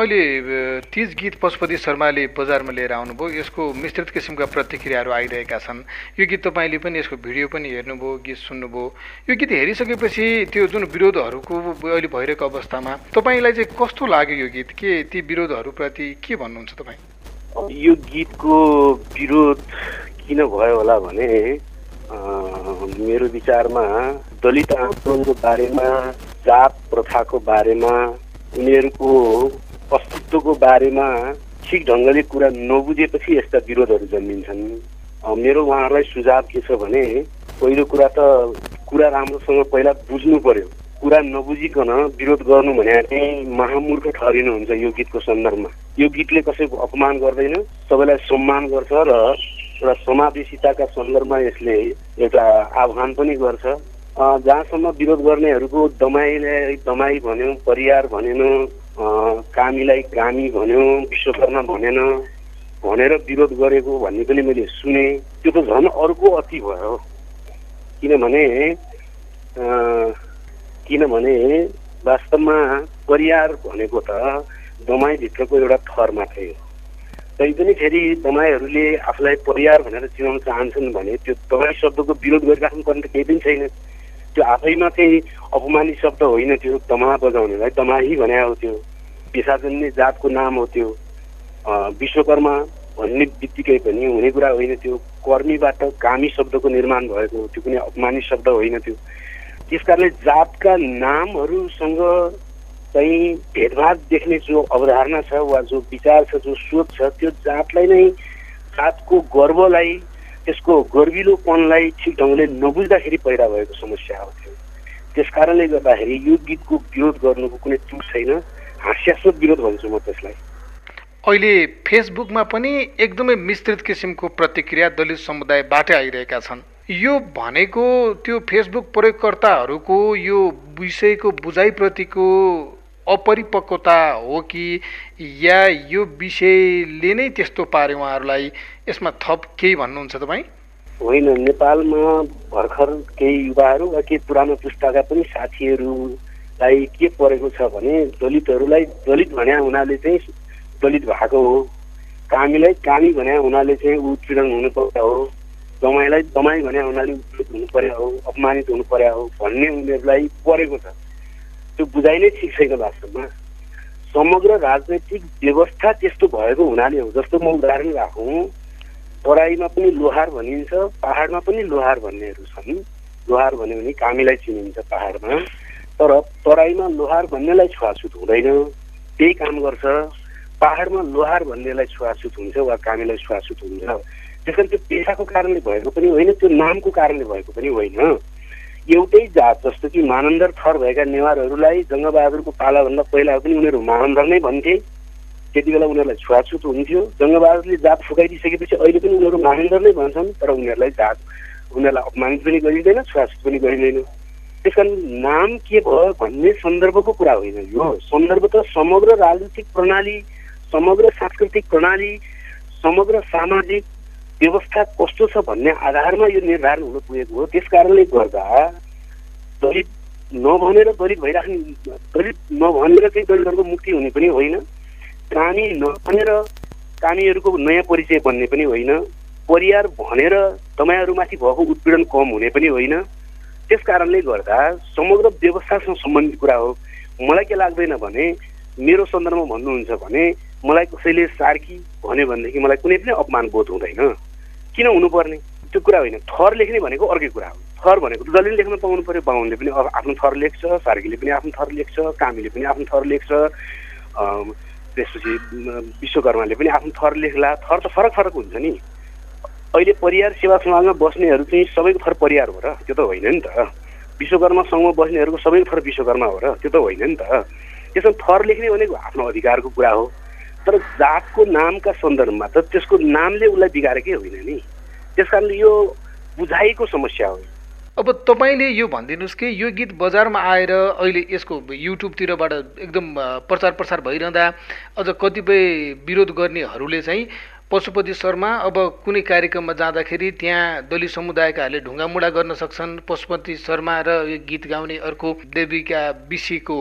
अहिले तिज गीत पशुपति शर्माले बजारमा लिएर आउनुभयो। यसको मिश्रित किसिमका प्रतिक्रियाहरू आइरहेका छन्। यो गीत तपाईँले पनि यसको भिडियो पनि हेर्नुभयो गीत सुन्नुभयो। यो गीत हेरिसकेपछि त्यो जुन विरोधहरूको अहिले भइरहेको अवस्थामा तपाईँलाई चाहिँ कस्तो लाग्यो यो गीत? के ती विरोधहरूप्रति के भन्नुहुन्छ तपाईँ? यो गीतको विरोध किन भयो होला भने मेरो विचारमा दलित आन्दोलनको बारेमा जात प्रथाको बारेमा उनीहरूको अस्तित्वको बारेमा ठिक ढङ्गले कुरा नबुझेपछि यस्ता विरोधहरू जन्मिन्छन्। मेरो उहाँहरूलाई सुझाव के छ भने पहिलो कुरा त कुरा राम्रोसँग पहिला बुझ्नु पर्यो। कुरा नबुझिकन विरोध गर्नु भने चाहिँ महामूर्ख ठहरिनुहुन्छ यो गीतको सन्दर्भमा। यो गीतले कसैको अपमान गर्दैन सबैलाई सम्मान गर्छ र एउटा समावेशिताका सन्दर्भमा यसले एउटा आह्वान पनि गर्छ। जहाँसम्म विरोध गर्नेहरूको दमाईलाई दमाई भन्यो परिवार भनेन कामीलाई कामी भन्यो विश्वकर्मा भनेन भनेर विरोध गरेको भन्ने पनि मैले सुने। त्यो त झन् अर्को अति भयो। किनभने किनभने वास्तवमा परिवार भनेको त दमाईभित्रको एउटा थर मात्रै हो। तैपनि फेरि दमाईहरूले आफूलाई परिवार भनेर चिनाउन चाहन्छन् भने त्यो दमाई शब्दको विरोध गरिराख्नु पर्ने त केही पनि छैन। त्यो आफैमा चाहिँ अपमानित शब्द होइन त्यो दमा बजाउनेलाई दमाही भने हो त्यो। पेसाजन्य जातको नाम हो त्यो। विश्वकर्मा भन्ने बित्तिकै पनि हुने कुरा होइन त्यो। कर्मीबाट कामी शब्दको निर्माण भएको हो त्यो कुनै अपमानित शब्द होइन त्यो। त्यस कारणले जातका नामहरूसँग चाहिँ भेदभाव देख्ने जो अवधारणा छ वा जो विचार छ जो सोच छ त्यो जातलाई नै जातको गर्वलाई त्यसको गर्विलोपनलाई ठिक ढङ्गले नबुझ्दाखेरि पैदा भएको समस्या हो त्यो। त्यस कारणले गर्दाखेरि यो गीतको विरोध गर्नुको कुनै टुट छैन। हास्यास्पद विरोध भन्छु म त्यसलाई। अहिले फेसबुकमा पनि एकदमै मिश्रित किसिमको प्रतिक्रिया दलित समुदायबाटै आइरहेका छन्। यो भनेको त्यो फेसबुक प्रयोगकर्ताहरूको यो विषयको बुझाइप्रतिको अपरिपक्वता हो कि या यो विषयले नै त्यस्तो पार्यो उहाँहरूलाई? यसमा थप केही भन्नुहुन्छ तपाईँ? होइन नेपालमा भर्खर केही युवाहरू वा केही पुरानो पुस्ताका पनि साथीहरूलाई के परेको छ भने दलितहरूलाई दलित भन्या हुनाले चाहिँ दलित भएको हो। कामीलाई कामी भन्या हुनाले चाहिँ उत्पीडन हुनु पर्यो हो। दमाईलाई दमाई भन्या हुनाले उत्पीडित हुनु पर्यो हो अपमानित हुनु पर्यो हो भन्ने उनीहरूलाई परेको छ। त्यो बुझाइ नै ठिक छैन वास्तवमा समग्र राजनैतिक व्यवस्था त्यस्तो भएको हुनाले हो जस्तो म उदाहरण राखौँ। तराईमा पनि लोहार भनिन्छ पहाडमा पनि लोहार भन्नेहरू छन्। लोहार भन्यो भने कामीलाई चिनिन्छ पहाडमा। तर तराईमा लोहार भन्नेलाई छुवाछुत हुँदैन। त्यही काम गर्छ। पहाडमा लोहार भन्नेलाई छुवाछुत हुन्छ वा कामीलाई छुवाछुत हुन्छ। त्यस कारण त्यो पेसाको कारणले भएको पनि होइन त्यो नामको कारणले भएको पनि होइन। एउटै जात जस्तो कि मानन्दर थर भएका नेवारहरूलाई जङ्गबहादुरको पालाभन्दा पहिला पनि उनीहरू मानन्दर नै भन्थे। त्यति बेला उनीहरूलाई छुवाछुत हुन्थ्यो। जङ्गबहादुरले जात फुकाइदिइसकेपछि अहिले पनि उनीहरू मानन्दर नै भन्छन् तर उनीहरूलाई जात उनीहरूलाई अपमानित पनि गरिँदैन छुवाछुत पनि गरिँदैन। त्यस कारण नाम के भयो भन्ने सन्दर्भको कुरा होइन यो। सन्दर्भ त समग्र राजनीतिक प्रणाली समग्र सांस्कृतिक प्रणाली समग्र सामाजिक व्यवस्था कस्तो छ भन्ने आधारमा यो निर्धारण हुन पुगेको हो। त्यस कारणले गर्दा दलित नभनेर दलित भइराख्ने दलित नभनेर चाहिँ दलितहरूको मुक्ति हुने पनि होइन। कामी नभनेर कामीहरूको नयाँ परिचय बन्ने पनि होइन। परिवार भनेर तपाईँहरूमाथि भएको उत्पीडन कम हुने पनि होइन। त्यस कारणले गर्दा समग्र व्यवस्थासँग सम्बन्धित कुरा हो। मलाई के लाग्दैन भने मेरो सन्दर्भमा भन्नुहुन्छ भने मलाई कसैले सार्की भन्यो भनेदेखि मलाई कुनै पनि अपमान बोध हुँदैन। किन हुनुपर्ने? त्यो कुरा होइन। थर लेख्ने भनेको अर्कै कुरा हो। थर भनेको जसले लेख्न पाउनु पऱ्यो बाहुनले पनि आफ्नो थर लेख्छ सार्कीले पनि आफ्नो थर लेख्छ कामीले पनि आफ्नो थर लेख्छ त्यसपछि विश्वकर्माले पनि आफ्नो थर लेख्ला। थर त फरक फरक हुन्छ नि। अहिले परिवार सेवा समाजमा बस्नेहरू चाहिँ सबैको थर परिवार हो र। त्यो त होइन नि त। विश्वकर्मा सङ्घमा बस्नेहरूको सबैको थर विश्वकर्मा हो र। त्यो त होइन नि त। त्यसमा थर लेख्ने भनेको आफ्नो अधिकारको कुरा हो। तर जातको नामका सन्दर्भमा त त्यसको नामले उसलाई बिगारेकै होइन नि। त्यस कारणले यो बुझाइको समस्या हो। अब तपाईँले यो भनिदिनुहोस् कि यो गीत बजारमा आएर अहिले यसको युट्युबतिरबाट एकदम प्रचार प्रसार भइरहँदा अझ कतिपय विरोध गर्नेहरूले चाहिँ पशुपति शर्मा अब कुनै कार्यक्रममा जाँदाखेरि त्यहाँ दलित समुदायकाहरूले ढुङ्गामुढा गर्न सक्छन्। पशुपति शर्मा र यो गीत गाउने अर्को देविका विषीको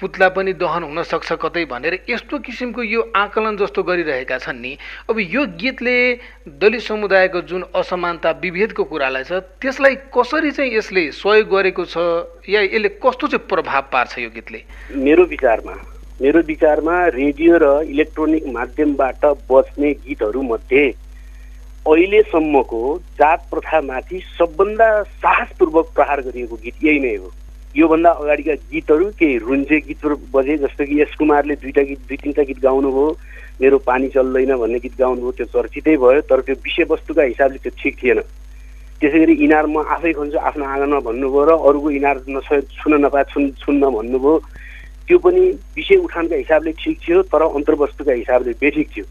पुत्ला पनि दहन हुन सक्छ कतै भनेर यस्तो किसिमको यो आकलन जस्तो गरिरहेका छन् नि। अब यो गीतले दलित समुदायको जुन असमानता विभेदको कुरालाई छ त्यसलाई कसरी चाहिँ यसले सहयोग गरेको छ या यसले कस्तो चाहिँ प्रभाव पार्छ यो गीतले? मेरो विचारमा मेरो विचारमा रेडियो र इलेक्ट्रोनिक माध्यमबाट बज्ने गीतहरूमध्ये अहिलेसम्मको जात प्रथामाथि सबभन्दा साहसपूर्वक प्रहार गरिएको गीत यही नै हो। योभन्दा अगाडिका गीतहरू केही रुन्जे गीतहरू बजे जस्तो कि यस कुमारले दुईवटा गीत दुई तिनवटा गीत गाउनुभयो मेरो पानी चल्दैन भन्ने गीत गाउनुभयो त्यो चर्चितै भयो तर त्यो विषयवस्तुका हिसाबले त्यो ठिक थिएन। त्यसै गरी इनार म आफै खुन्छु आफ्नो आँगनमा भन्नुभयो र अरूको इनार नस छुन नपाए छुन छुन्न भन्नुभयो। त्यो पनि विषय उठानका हिसाबले ठिक थियो तर अन्तर्वस्तुका हिसाबले बेठिक थियो।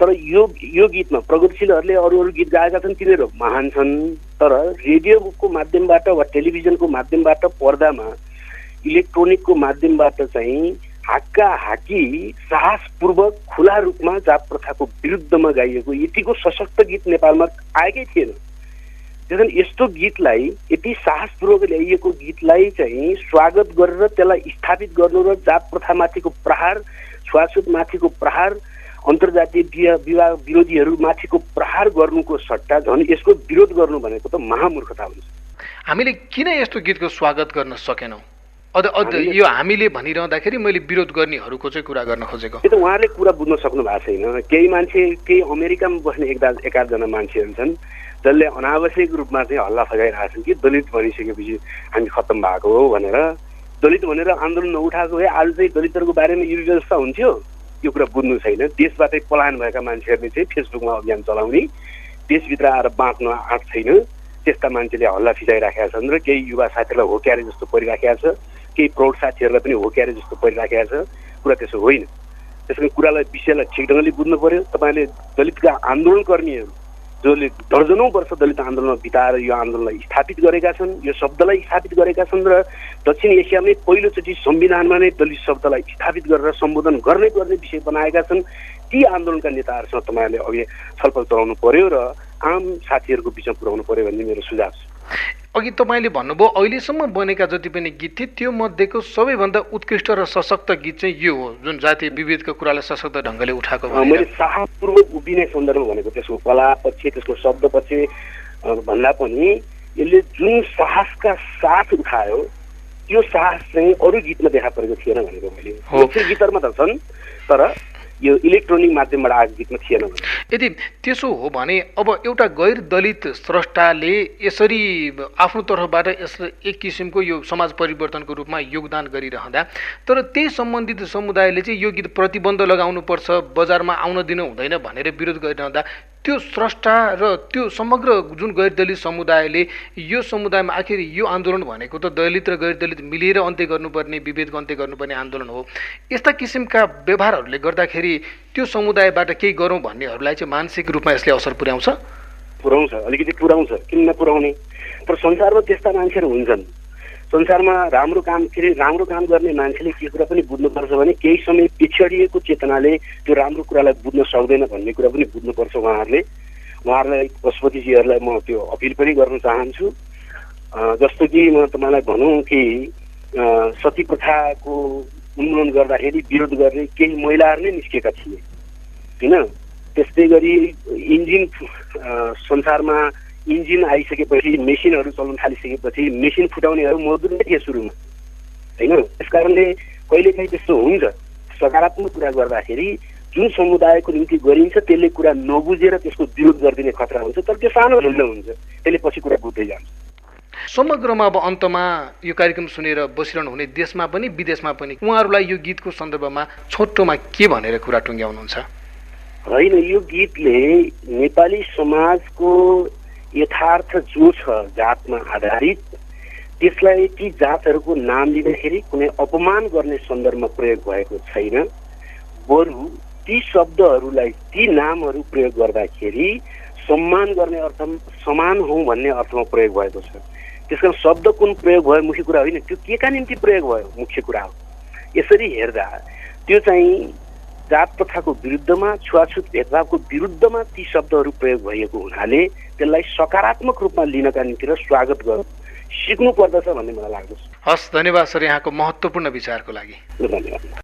तर यो यो गीतमा प्रगतिशीलहरूले अरू अरू गीत गाएका छन् तिनीहरू महान छन्। तर रेडियोको माध्यमबाट वा टेलिभिजनको माध्यमबाट पर्दामा इलेक्ट्रोनिकको माध्यमबाट चाहिँ हाक्का हाकी साहसपूर्वक खुला रूपमा जात प्रथाको विरुद्धमा गाइएको यतिको सशक्त गीत नेपालमा आएकै थिएन। त्यसैले यस्तो गीतलाई यति साहसपूर्वक ल्याइएको गीतलाई चाहिँ स्वागत गरेर त्यसलाई स्थापित गर्नु र जात प्रथामाथिको प्रहार छुवाछुतमाथिको प्रहार अन्तर्जातीय विवाह विरोधीहरू माथिको प्रहार गर्नुको सट्टा झन् यसको विरोध गर्नु भनेको त महामूर्खता हुन्छ। हामीले किन यस्तो गीतको स्वागत गर्न सकेनौँ? अझ अझ यो हामीले भनिरहँदाखेरि मैले विरोध गर्नेहरूको चाहिँ कुरा गर्न खोजेको। त्यो त उहाँले कुरा बुझ्न सक्नु भएको छैन। केही मान्छे केही अमेरिकामा बस्ने एकदा एकाधजना मान्छेहरू छन् जसले अनावश्यक रूपमा चाहिँ हल्ला फगाइरहेको छन् कि दलित भनिसकेपछि हामी खत्तम भएको हो भनेर। दलित भनेर आन्दोलन नउठाएको भए आज चाहिँ दलितहरूको बारेमा यो व्यवस्था हुन्थ्यो। यो कुरा बुझ्नु छैन। देशबाटै पलायन भएका मान्छेहरूले चाहिँ फेसबुकमा अभियान चलाउने देशभित्र आएर बाँच्न आँट छैन। त्यस्ता मान्छेले हल्ला फिजाइराखेका छन् र केही युवा साथीहरूलाई होक्यारे जस्तो परिराखेका छ केही प्रौढ साथीहरूलाई पनि होक्यारे जस्तो परिराखेका छ। कुरा त्यसो होइन। त्यसको कुरालाई विषयलाई ठिक ढङ्गले बुझ्नु पर्यो। तपाईँले दलितका आन्दोलनकर्मीहरू जसले दर्जनौँ वर्ष दलित आन्दोलनमा बिताएर यो आन्दोलनलाई स्थापित गरेका छन् यो शब्दलाई स्थापित गरेका छन् र दक्षिण एसियामै पहिलोचोटि संविधानमा नै दलित शब्दलाई स्थापित गरेर सम्बोधन गर्नै गर्ने विषय बनाएका छन्। ती आन्दोलनका नेताहरूसँग तपाईँहरूले अघि छलफल चलाउनु पर्यो र आम साथीहरूको बिचमा पुर्याउनु पर्यो भन्ने मेरो सुझाव छ। अघि तपाईँले भन्नुभयो अहिलेसम्म बनेका जति पनि गीत थिए त्यो मध्येको सबैभन्दा उत्कृष्ट र सशक्त गीत चाहिँ यो हो जुन जातीय विविधको कुरालाई सशक्त ढङ्गले उठाएको मैले साहसपूर्वक उभिने सन्दर्भ भनेको त्यसको कला पक्ष त्यसको शब्द पक्ष भन्दा पनि यसले जुन साहसका साथ उठायो त्यो साहस चाहिँ अरू गीतमा देखा परेको थिएन भनेको मैले। गीतहरूमा त छन् तर यो इलेक्ट्रोनिक माध्यमबाट आएको गीतमा थिएन। यदि त्यसो हो भने अब एउटा गैर दलित स्रष्टाले यसरी आफ्नो तर्फबाट यसलाई एक किसिमको यो समाज परिवर्तनको रूपमा योगदान गरिरहँदा तर त्यही सम्बन्धित समुदायले चाहिँ यो गीत प्रतिबन्ध लगाउनुपर्छ बजारमा आउन दिनु हुँदैन भनेर विरोध गरिरहँदा त्यो स्रष्टा र त्यो समग्र जुन गैर दलित समुदायले यो समुदायमा आखिर यो आन्दोलन भनेको त दलित र गैर दलित मिलेर अन्त्य गर्नुपर्ने विभेदको अन्त्य गर्नुपर्ने आन्दोलन हो। यस्ता किसिमका व्यवहारहरूले गर्दाखेरि त्यो समुदायबाट केही गरौँ भन्नेहरूलाई चाहिँ मानसिक रूपमा यसले असर पुर्याउँछ? पुऱ्याउँछ अलिकति पुऱ्याउँछ किन नपुऱ्याउने तर संसारमा त्यस्ता मान्छेहरू हुन्छन्। संसारमा राम्रो काम फेरि राम्रो काम गर्ने मान्छेले के कुरा पनि बुझ्नुपर्छ भने केही समय पिछडिएको चेतनाले त्यो राम्रो कुरालाई बुझ्न सक्दैन भन्ने कुरा पनि बुझ्नुपर्छ उहाँहरूले। उहाँहरूलाई पशुपतिजीहरूलाई म त्यो अपिल पनि गर्न चाहन्छु। जस्तो कि म तपाईँलाई भनौँ कि सती प्रथाको उन्मूलन गर्दाखेरि विरोध गर्ने केही महिलाहरू नै निस्केका थिए। होइन? त्यस्तै गरी इन्जिन संसारमा इन्जिन आइसकेपछि मेसिनहरू चल्न थालिसकेपछि मेसिन फुटाउनेहरू मजदुर नै थिए सुरुमा होइन त्यस कारणले कहिलेकाहीँ त्यस्तो हुन्छ सकारात्मक कुरा गर्दाखेरि जुन समुदायको निम्ति गरिन्छ त्यसले कुरा नबुझेर त्यसको विरोध गरिदिने खतरा हुन्छ तर त्यो सानो झुल्लो हुन्छ त्यसले पछि कुरा बुझ्दै जान्छ समग्रमा अब अन्तमा यो कार्यक्रम सुनेर बसिरहनु हुने देशमा पनि विदेशमा पनि उहाँहरूलाई यो गीतको सन्दर्भमा छोटोमा के भनेर कुरा टुङ्ग्याउनुहुन्छ होइन यो गीतले नेपाली समाजको यथार्थ जो छ जातमा आधारित त्यसलाई ती जातहरूको नाम लिँदाखेरि कुनै अपमान गर्ने सन्दर्भमा प्रयोग भएको छैन। बरु ती शब्दहरूलाई ती नामहरू प्रयोग गर्दाखेरि सम्मान गर्ने अर्थमा समान हौ भन्ने अर्थमा प्रयोग भएको छ। त्यस कारण शब्द कुन प्रयोग भयो मुख्य कुरा होइन त्यो के का निम्ति प्रयोग भयो मुख्य कुरा हो? यसरी हेर्दा त्यो चाहिँ जात प्रथाको विरुद्धमा छुवाछुत भेदभावको विरुद्धमा ती शब्दहरू प्रयोग भएको हुनाले त्यसलाई सकारात्मक रूपमा लिनका निम्ति र स्वागत गर्नु सिक्नु पर्दछ भन्ने मलाई लाग्दछ। हस् धन्यवाद सर यहाँको महत्त्वपूर्ण विचारको लागि। धन्यवाद।